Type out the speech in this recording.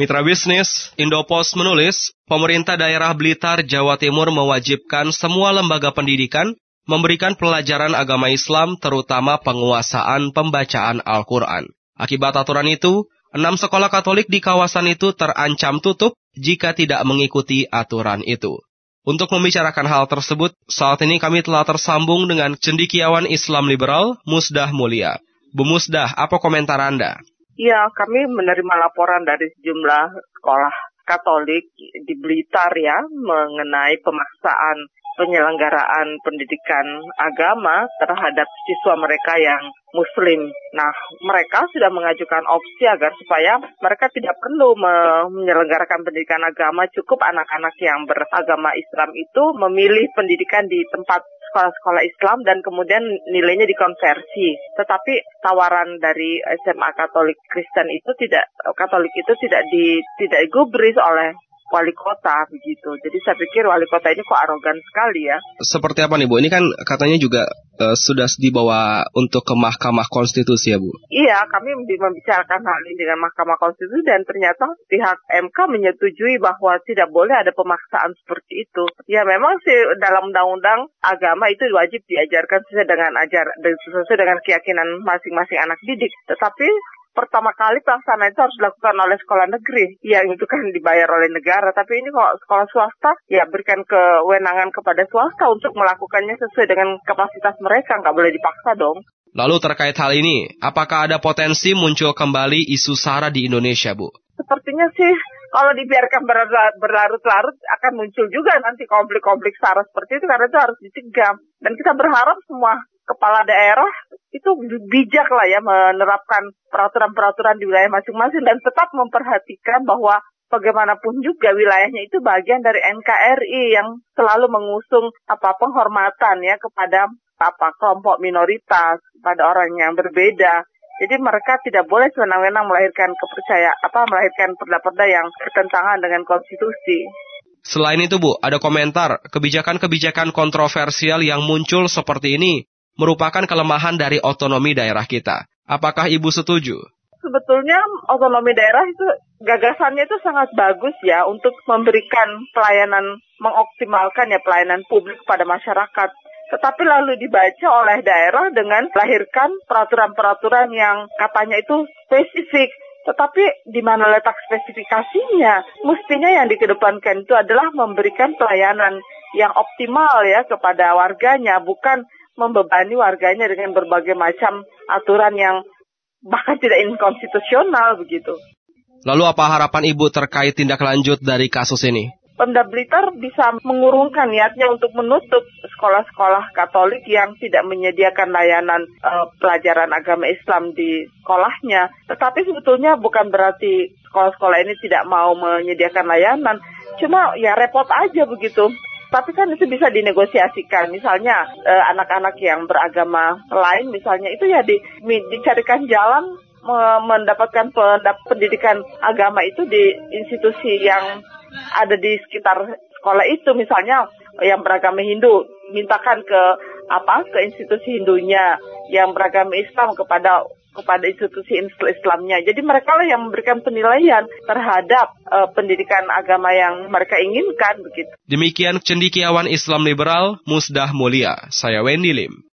Mitra bisnis, Indopos menulis, pemerintah daerah Blitar, Jawa Timur mewajibkan semua lembaga pendidikan memberikan pelajaran agama Islam terutama penguasaan pembacaan Al-Quran. Akibat aturan itu, enam sekolah Katolik di kawasan itu terancam tutup jika tidak mengikuti aturan itu. Untuk membicarakan hal tersebut, saat ini kami telah tersambung dengan cendikiawan Islam liberal, Musdah Mulia. Bu Musdah, apa komentar Anda? Ya, kami menerima laporan dari sejumlah sekolah Katolik di Blitar ya mengenai pemaksaan penyelenggaraan pendidikan agama terhadap siswa mereka yang muslim. Nah, mereka sudah mengajukan opsi agar supaya mereka tidak perlu menyelenggarakan pendidikan agama, cukup anak-anak yang beragama Islam itu memilih pendidikan di tempat sekolah-sekolah Islam dan kemudian nilainya dikonversi. Tetapi tawaran dari SMA Katolik Kristen itu tidak Katolik itu tidak di tidak digubris oleh wali kota begitu. Jadi saya pikir wali kota ini kok arogan sekali ya. Seperti apa nih Bu? Ini kan katanya juga uh, sudah dibawa untuk ke Mahkamah Konstitusi ya Bu? Iya, kami membicarakan hal ini dengan Mahkamah Konstitusi dan ternyata pihak MK menyetujui bahwa tidak boleh ada pemaksaan seperti itu. Ya memang sih dalam undang-undang agama itu wajib diajarkan sesuai dengan ajar sesuai dengan keyakinan masing-masing anak didik. Tetapi pertama kali pelaksanaan itu harus dilakukan oleh sekolah negeri yang itu kan dibayar oleh negara tapi ini kok sekolah swasta ya berikan kewenangan kepada swasta untuk melakukannya sesuai dengan kapasitas mereka nggak boleh dipaksa dong Lalu terkait hal ini, apakah ada potensi muncul kembali isu SARA di Indonesia, Bu? Sepertinya sih kalau dibiarkan berlarut-larut akan muncul juga nanti konflik-konflik SARA seperti itu karena itu harus dicegah. Dan kita berharap semua kepala daerah itu bijak lah ya menerapkan peraturan-peraturan di wilayah masing-masing dan tetap memperhatikan bahwa bagaimanapun juga wilayahnya itu bagian dari NKRI yang selalu mengusung apa penghormatan ya kepada apa kelompok minoritas, pada orang yang berbeda. Jadi mereka tidak boleh sewenang-wenang melahirkan kepercayaan apa melahirkan pendapat yang bertentangan dengan konstitusi. Selain itu Bu, ada komentar kebijakan-kebijakan kontroversial yang muncul seperti ini merupakan kelemahan dari otonomi daerah kita. Apakah Ibu setuju? Sebetulnya otonomi daerah itu gagasannya itu sangat bagus ya untuk memberikan pelayanan mengoptimalkan ya pelayanan publik pada masyarakat. Tetapi lalu dibaca oleh daerah dengan melahirkan peraturan-peraturan yang katanya itu spesifik. Tetapi di mana letak spesifikasinya? Mestinya yang dikedepankan itu adalah memberikan pelayanan yang optimal ya kepada warganya, bukan membebani warganya dengan berbagai macam aturan yang bahkan tidak inkonstitusional begitu. Lalu apa harapan Ibu terkait tindak lanjut dari kasus ini? Pemda Blitar bisa mengurungkan niatnya untuk menutup sekolah-sekolah Katolik yang tidak menyediakan layanan uh, pelajaran agama Islam di sekolahnya. Tetapi sebetulnya bukan berarti sekolah-sekolah ini tidak mau menyediakan layanan. Cuma ya repot aja begitu tapi kan itu bisa dinegosiasikan. Misalnya eh, anak-anak yang beragama lain misalnya itu ya di, dicarikan jalan mendapatkan pendidikan agama itu di institusi yang ada di sekitar sekolah itu misalnya yang beragama Hindu mintakan ke apa ke institusi Hindunya yang beragama Islam kepada kepada institusi Islamnya. Jadi mereka lah yang memberikan penilaian terhadap uh, pendidikan agama yang mereka inginkan begitu. Demikian cendikiawan Islam liberal Musdah Mulia. Saya Wendy Lim.